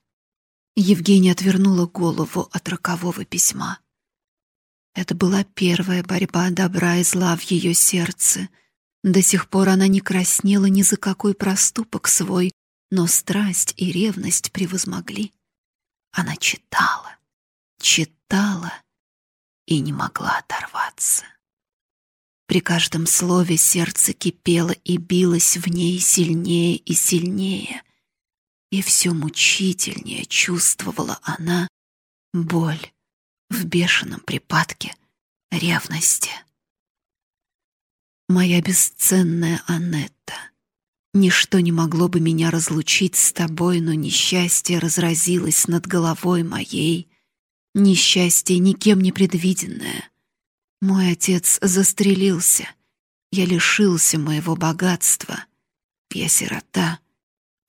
Евгения отвернула голову от рокового письма. Это была первая борьба добра и зла в ее сердце. До сих пор она не краснела ни за какой проступок свой, но страсть и ревность превозмогли. Она читала, читала и не могла оторваться. При каждом слове сердце кипело и билось в ней сильнее и сильнее, и все мучительнее чувствовала она боль в бешеном припадке ревности. Моя бесценная Анетта, ничто не могло бы меня разлучить с тобой, но несчастье разразилось над головой моей, несчастье никем не предвиденное. Мой отец застрелился, я лишился моего богатства, я сирота,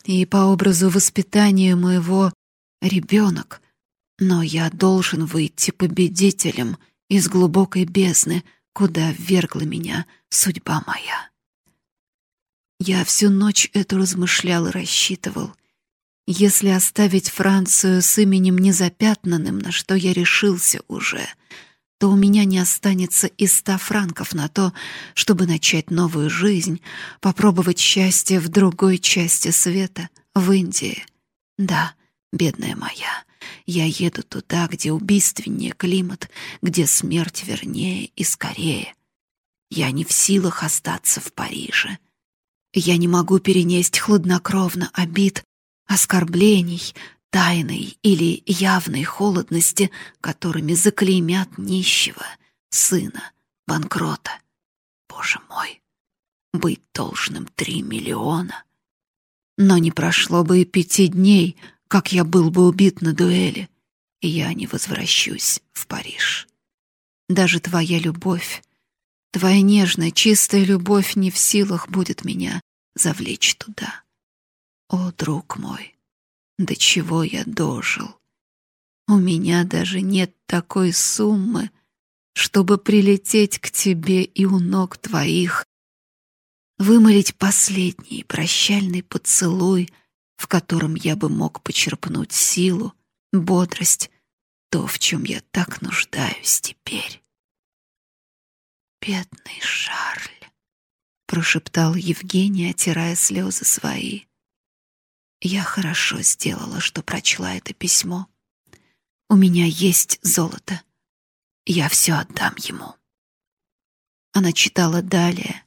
и по образу воспитания моего ребенок, но я должен выйти победителем из глубокой бездны, куда ввергла меня судьба моя. Я всю ночь эту размышлял и рассчитывал. Если оставить Францию с именем незапятнанным, на что я решился уже, то у меня не останется и ста франков на то, чтобы начать новую жизнь, попробовать счастье в другой части света, в Индии. Да, бедная моя, я еду туда, где убийственнее климат, где смерть вернее и скорее. Я не в силах остаться в Париже. Я не могу перенести хладнокровно обид, оскорблений, тайной или явной холодности, которыми заклеймят нищего, сына, банкрота. Боже мой, быть должным три миллиона. Но не прошло бы и пяти дней, как я был бы убит на дуэли, и я не возвращусь в Париж. Даже твоя любовь, твоя нежная, чистая любовь не в силах будет меня завлечь туда. О, друг мой, до чего я дожил. У меня даже нет такой суммы, чтобы прилететь к тебе и у ног твоих вымолить последний прощальный поцелуй — в котором я бы мог почерпнуть силу, бодрость, то, в чем я так нуждаюсь теперь. «Бедный Шарль», — прошептал Евгений, отирая слезы свои. «Я хорошо сделала, что прочла это письмо. У меня есть золото. Я все отдам ему». Она читала далее,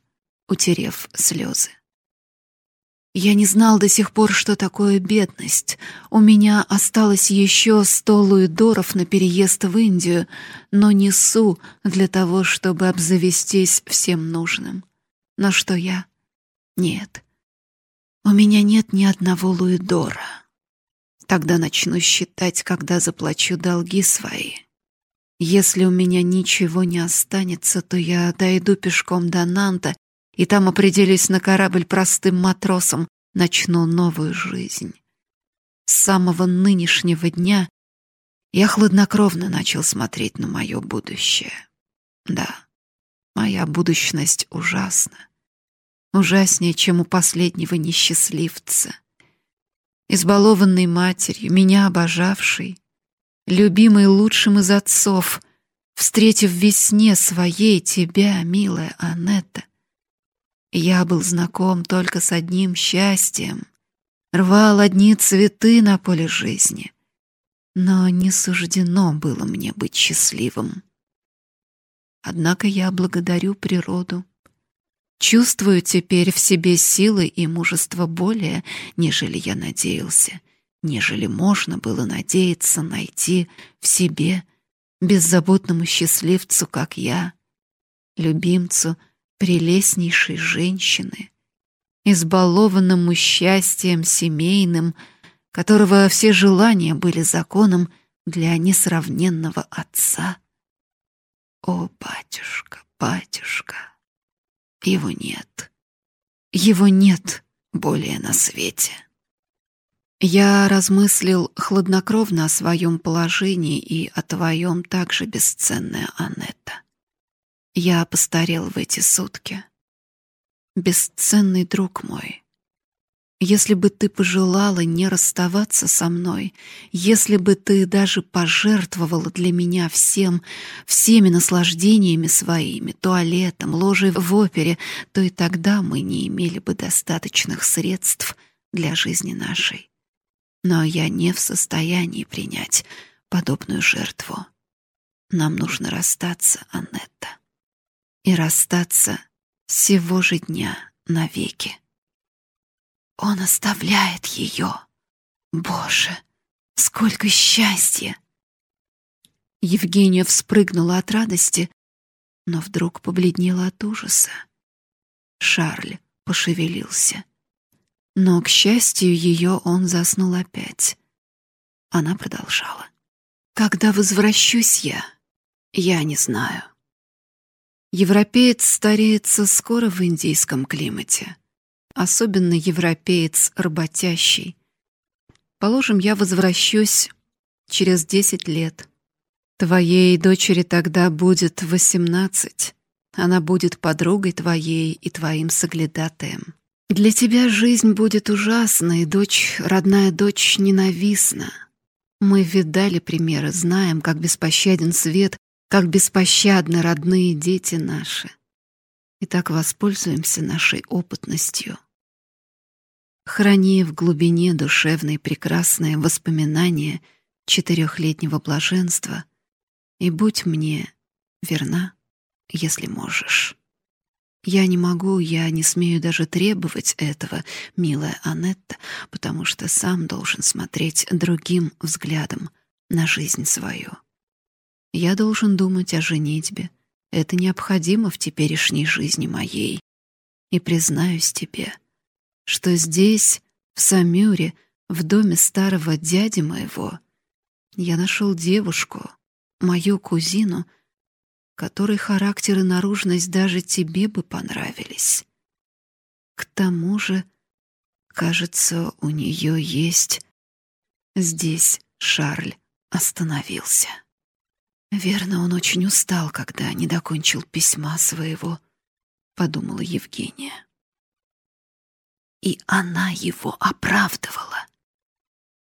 утерев слезы. Я не знал до сих пор, что такое бедность. У меня осталось еще сто луидоров на переезд в Индию, но несу для того, чтобы обзавестись всем нужным. Но что я? Нет. У меня нет ни одного луидора. Тогда начну считать, когда заплачу долги свои. Если у меня ничего не останется, то я дойду пешком до Нанта и там определюсь на корабль простым матросом, начну новую жизнь. С самого нынешнего дня я хладнокровно начал смотреть на мое будущее. Да, моя будущность ужасна. Ужаснее, чем у последнего несчастливца. Избалованной матерью, меня обожавшей, любимой лучшим из отцов, встретив в весне своей тебя, милая Анетта, я был знаком только с одним счастьем, рвал одни цветы на поле жизни, но не суждено было мне быть счастливым. Однако я благодарю природу. Чувствую теперь в себе силы и мужество более, нежели я надеялся, нежели можно было надеяться найти в себе беззаботному счастливцу, как я, любимцу — прелестнейшей женщины, избалованному счастьем семейным, которого все желания были законом для несравненного отца. О, батюшка, батюшка, его нет, его нет более на свете. Я размыслил хладнокровно о своем положении и о твоем также, бесценная Анетта. Я постарел в эти сутки. Бесценный друг мой, если бы ты пожелала не расставаться со мной, если бы ты даже пожертвовала для меня всем, всеми наслаждениями своими, туалетом, ложей в опере, то и тогда мы не имели бы достаточных средств для жизни нашей. Но я не в состоянии принять подобную жертву. Нам нужно расстаться, Аннетта. И расстаться сего же дня навеки. Он оставляет ее. Боже, сколько счастья! Евгения вспрыгнула от радости, но вдруг побледнела от ужаса. Шарль пошевелился. Но, к счастью, ее он заснул опять. Она продолжала. «Когда возвращусь я, я не знаю. Европеец стареется скоро в индийском климате, особенно европеец работящий. Положим, я возвращусь через десять лет. Твоей дочери тогда будет восемнадцать. Она будет подругой твоей и твоим соглядатаем. Для тебя жизнь будет ужасна, и дочь, родная дочь, ненавистна. Мы видали примеры, знаем, как беспощаден свет как беспощадны родные дети наши. И так воспользуемся нашей опытностью. Храни в глубине душевной прекрасные воспоминания четырехлетнего блаженства и будь мне верна, если можешь. Я не могу, я не смею даже требовать этого, милая Анетта, потому что сам должен смотреть другим взглядом на жизнь свою. Я должен думать о женитьбе. Это необходимо в теперешней жизни моей. И признаюсь тебе, что здесь, в Самюре, в доме старого дяди моего, я нашел девушку, мою кузину, которой характер и наружность даже тебе бы понравились. К тому же, кажется, у нее есть... Здесь Шарль остановился. Верно, он очень устал, когда не докончил письма своего, подумала Евгения. И она его оправдывала.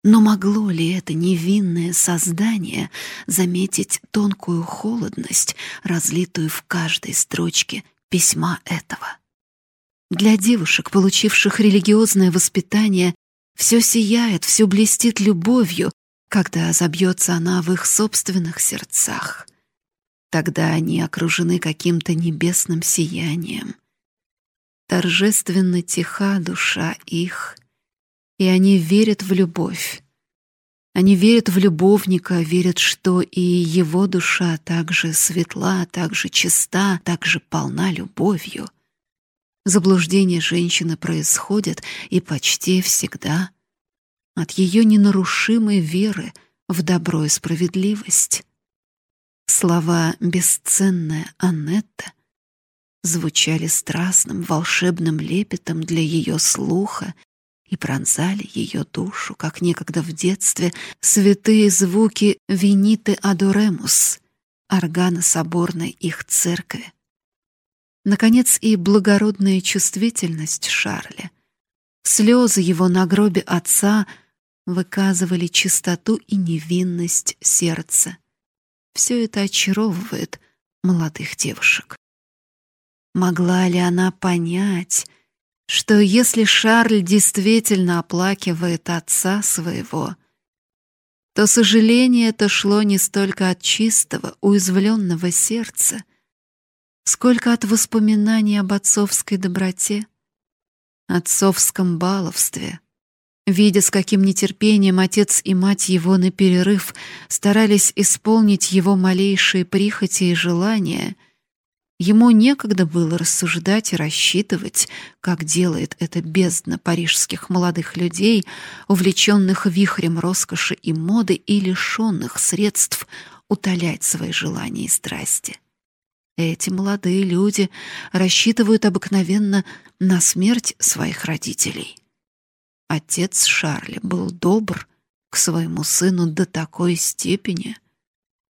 Но могло ли это невинное создание заметить тонкую холодность, разлитую в каждой строчке письма этого? Для девушек, получивших религиозное воспитание, все сияет, все блестит любовью, когда забьется она в их собственных сердцах. Тогда они окружены каким-то небесным сиянием. Торжественно тиха душа их, и они верят в любовь. Они верят в любовника, верят, что и его душа также светла, также чиста, также полна любовью. Заблуждение женщины происходит и почти всегда от ее ненарушимой веры в добро и справедливость. Слова «бесценная Аннетта» звучали страстным волшебным лепетом для ее слуха и пронзали ее душу, как некогда в детстве святые звуки «Виниты Адоремус» органа соборной их церкви. Наконец и благородная чувствительность Шарля, слезы его на гробе отца — выказывали чистоту и невинность сердца. Все это очаровывает молодых девушек. Могла ли она понять, что если Шарль действительно оплакивает отца своего, то сожаление это шло не столько от чистого, уязвленного сердца, сколько от воспоминаний об отцовской доброте, отцовском баловстве, Видя, с каким нетерпением отец и мать его на перерыв старались исполнить его малейшие прихоти и желания, ему некогда было рассуждать и рассчитывать, как делает это бездна парижских молодых людей, увлеченных вихрем роскоши и моды и лишенных средств утолять свои желания и страсти. Эти молодые люди рассчитывают обыкновенно на смерть своих родителей — Отец Шарля был добр к своему сыну до такой степени,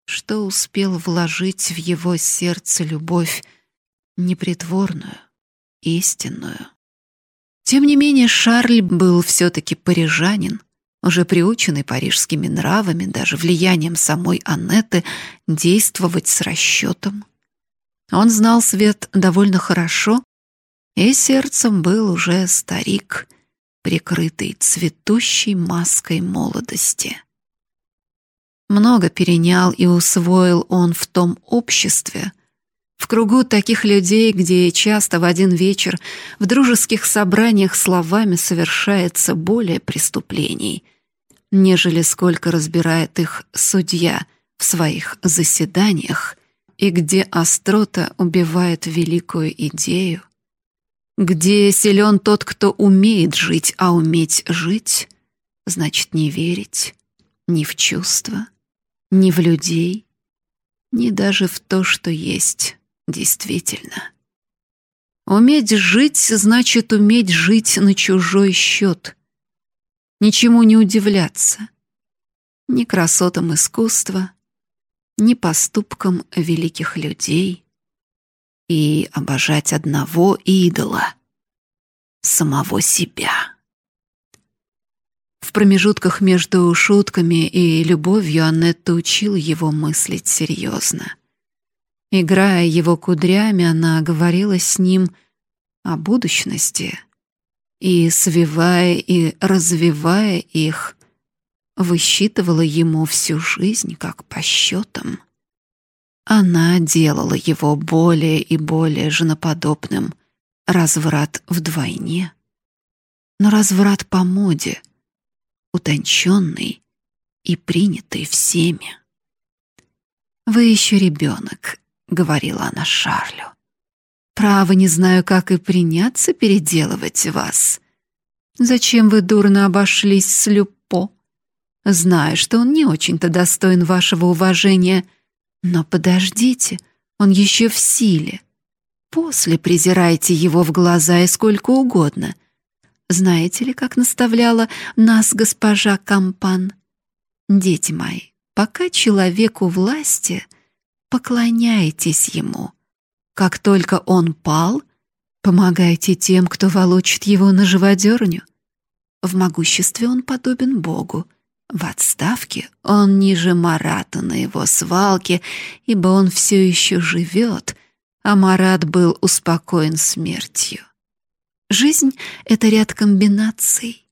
что успел вложить в его сердце любовь непритворную, истинную. Тем не менее, Шарль был все-таки парижанин, уже приученный парижскими нравами, даже влиянием самой Аннеты, действовать с расчетом. Он знал свет довольно хорошо, и сердцем был уже старик, прикрытый цветущей маской молодости. Много перенял и усвоил он в том обществе, в кругу таких людей, где часто в один вечер в дружеских собраниях словами совершается более преступлений, нежели сколько разбирает их судья в своих заседаниях, и где острота убивает великую идею, где силен тот, кто умеет жить, а уметь жить значит не верить ни в чувства, ни в людей, ни даже в то, что есть действительно. Уметь жить значит уметь жить на чужой счет, ничему не удивляться, ни красотам искусства, ни поступкам великих людей и обожать одного идола, самого себя. В промежутках между шутками и любовью Аннетта учил его мыслить серьезно. Играя его кудрями, она говорила с ним о будущности и, свивая и развивая их, высчитывала ему всю жизнь как по счетам. Она делала его более и более женоподобным, разврат вдвойне. Но разврат по моде — утонченный и принятый всеми. «Вы еще ребенок», — говорила она Шарлю. «Право не знаю, как и приняться переделывать вас. Зачем вы дурно обошлись с Люпо? Знаю, что он не очень-то достоин вашего уважения, но подождите, он еще в силе. После презирайте его в глаза и сколько угодно. Знаете ли, как наставляла нас госпожа Кампан? Дети мои, пока человеку власти, поклоняйтесь ему. Как только он пал, помогайте тем, кто волочит его на живодерню. В могуществе он подобен Богу. В отставке он ниже Марата на его свалке, ибо он все еще живет, а Марат был успокоен смертью. Жизнь — это ряд комбинаций,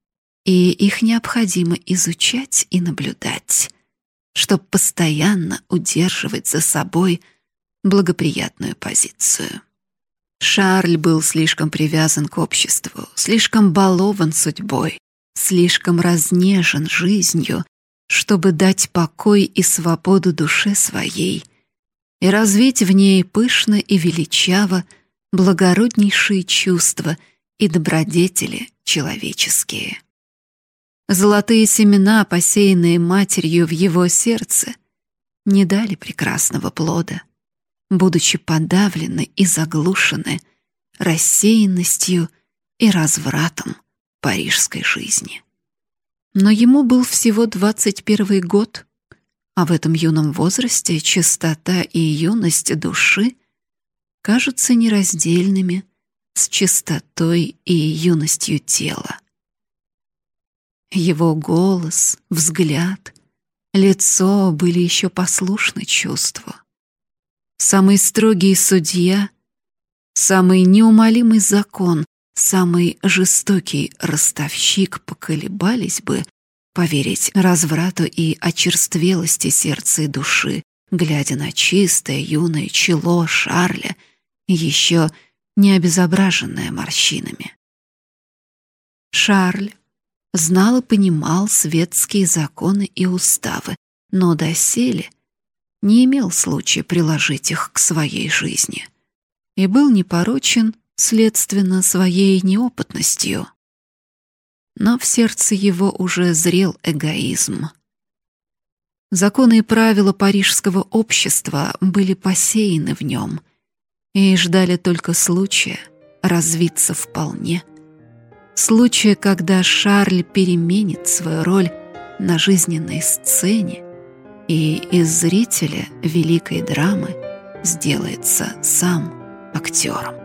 и их необходимо изучать и наблюдать, чтобы постоянно удерживать за собой благоприятную позицию. Шарль был слишком привязан к обществу, слишком балован судьбой, слишком разнежен жизнью, чтобы дать покой и свободу душе своей и развить в ней пышно и величаво благороднейшие чувства — и добродетели человеческие. Золотые семена, посеянные матерью в его сердце, не дали прекрасного плода, будучи подавлены и заглушены рассеянностью и развратом парижской жизни. Но ему был всего 21 год, а в этом юном возрасте чистота и юность души кажутся нераздельными с чистотой и юностью тела. Его голос, взгляд, лицо были еще послушны чувству. Самый строгий судья, самый неумолимый закон, самый жестокий ростовщик поколебались бы поверить разврату и очерствелости сердца и души, глядя на чистое юное чело Шарля, еще не обезображенная морщинами. Шарль знал и понимал светские законы и уставы, но доселе не имел случая приложить их к своей жизни и был непорочен, следственно, своей неопытностью. Но в сердце его уже зрел эгоизм. Законы и правила парижского общества были посеяны в нем — и ждали только случая развиться вполне. Случая, когда Шарль переменит свою роль на жизненной сцене и из зрителя великой драмы сделается сам актером.